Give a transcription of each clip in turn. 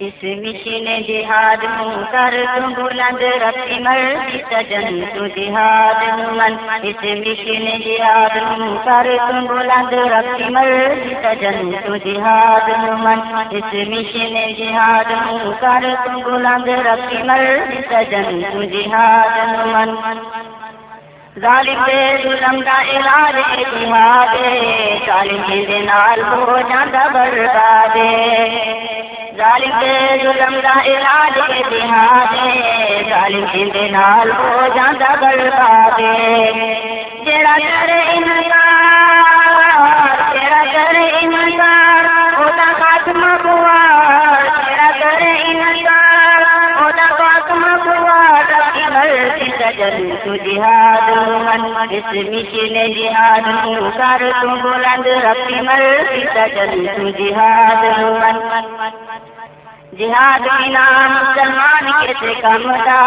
اس mission جہاد ہوں کر تم بلند رکھی مرضی سجن تو جہاد من اس مشن جہاد ہوں کر تم بلند رکھی مرضی سجن تو جہاد من اس مشن جہاد ہوں کر تم بلند رکھی مرضی سجن تو جہاد من ظالم دے ظلم دا علاج جہاد۔ ظالم دے نال ہو جاندا برباد ظالم دے ظلم دا علاج جہاد ظالم دے نال ہو جاندا برباد جڑا کرے انکار، جڑا کرے انکار او دا خاتمہ بوار جڑا کرے انکار او دا خاتمہ بوار مرضی سجن تو جہاد من اس مشن جہاد ہوں کر تو بلند، رب رکھی مرضی سجن تو جہاد من۔ جہاد بنا مسلمان کیسے کم دا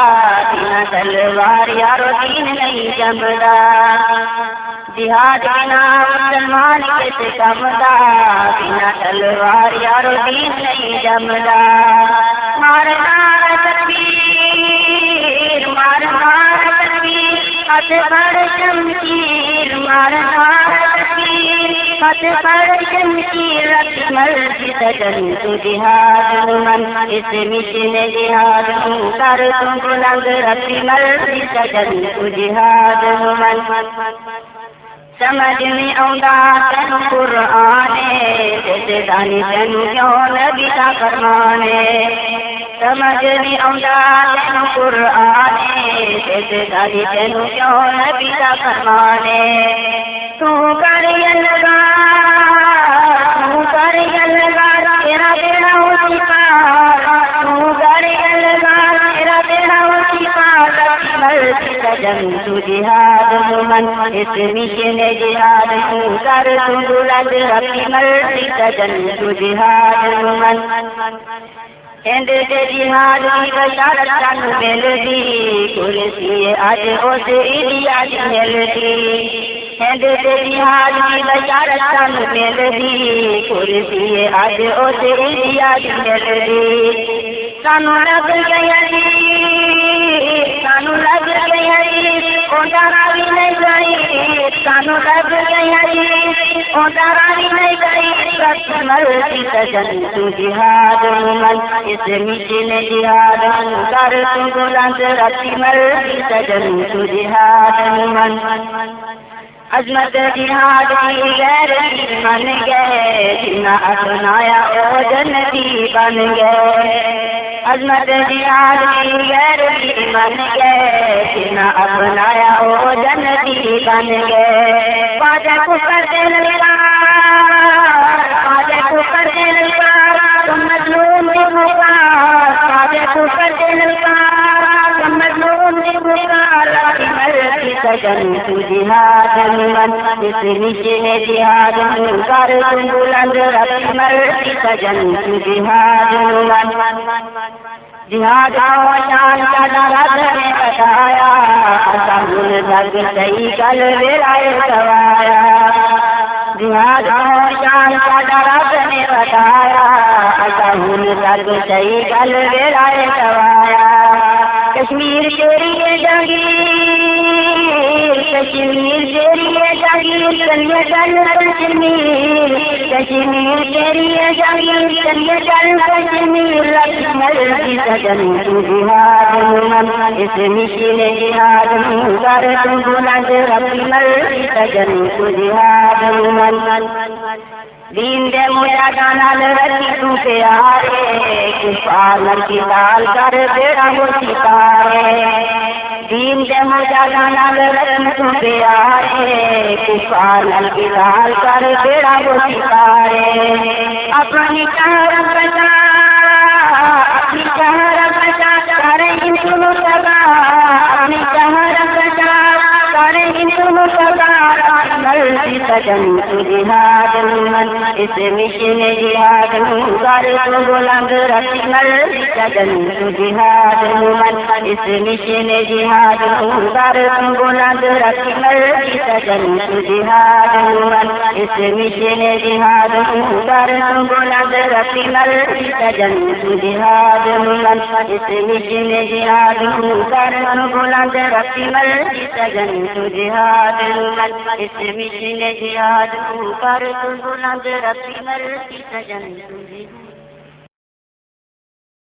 بنا تلوار یارو دین نہیں جمدا جہاد بنا مسلمان کیسے کم دا بنا تلوار یارو دین نہیں جمدا مارنا تکبیر مارنا تکبیر، ہاتھ بڑ شمشیر، مارنا تکبیر ہاتھ بڑ رکھ مرضی سجن تو جہاد من اس مشن جہاد ہوں کر تم بلند رکھ مرضی سجن تو جہاد من سمجھ میں آؤں تین قرآن جیسے دانی تین کیوں نبی کا فرمانے سمجھ نہیں آؤں تین قرآن جیسے دانی تین کیوں نبی کا فرمانے تو کر یہ لگا مرضی تو جہاد من اس مشن جہاد ہوں کر تو بلند رکھی مرضی سجن تو جہاد من ہند کے جہاد کی بشارت سن ملتی کرسی اج اس ایڈیا کی ملتی ہند کے جہاد کی بشارت سن ملتی کرسی اج اس ایڈیا کی ملتی سانو لگ گئی سانو اونٹارا نہیں گئی سانو لگ گئی اونٹارا بھی نہیں گئی مرضی سجن تو جہاد من اس مشن جہاد کر تو بلند رکھی مرضی سجن تو جہاد من عظمت جہاد کی غیر من گئے جنا اپنایا او جنتی بن گئے عظمت جہاد کی غیر من گئے اپنایا او جنتی بن گئے پاجا کو کر دے پاجا کو کر دے تم مظلوم نے پکار۔ پاجا کو کر دے تم مظلوم نے پکار سجن تو جہاد من اس مشن جہاد من کر۔ تم بلند رکھ سجن تو جہاد من جہاد کا جان کا درد نے بتایا سمجھ درد صحیح کل ویلائے سوایا جہاد کا جان کا درد نے بتایا سمجھ درد صحیح کل ویلائے سوایا دین دے مویا گانا لڑکی تو کی دال کر بیڑا وہ ستارے دین دے مویا گانا لڑکی تو کی دال کر بیڑا وہ ستارے اپنی شہر بچا اپنی شہر بچا کرے ہندو سدا اپنی شہر بچا کریں گے سگا سدا سجن تو جہاد من اس مشن جہاد کر تو بلند رکھ مل سجن جہاد من اس مشن جہاد کر تو بلند رکھ مل سجن جہاد من اس مشن جہاد کر تو بلند رکھ مل سجن جہاد من اس مشن جہاد کر تو بلند رکھ مل سجن جہاد من اس مشن جہاد کر تو بلند رکھ مل سجن تجھے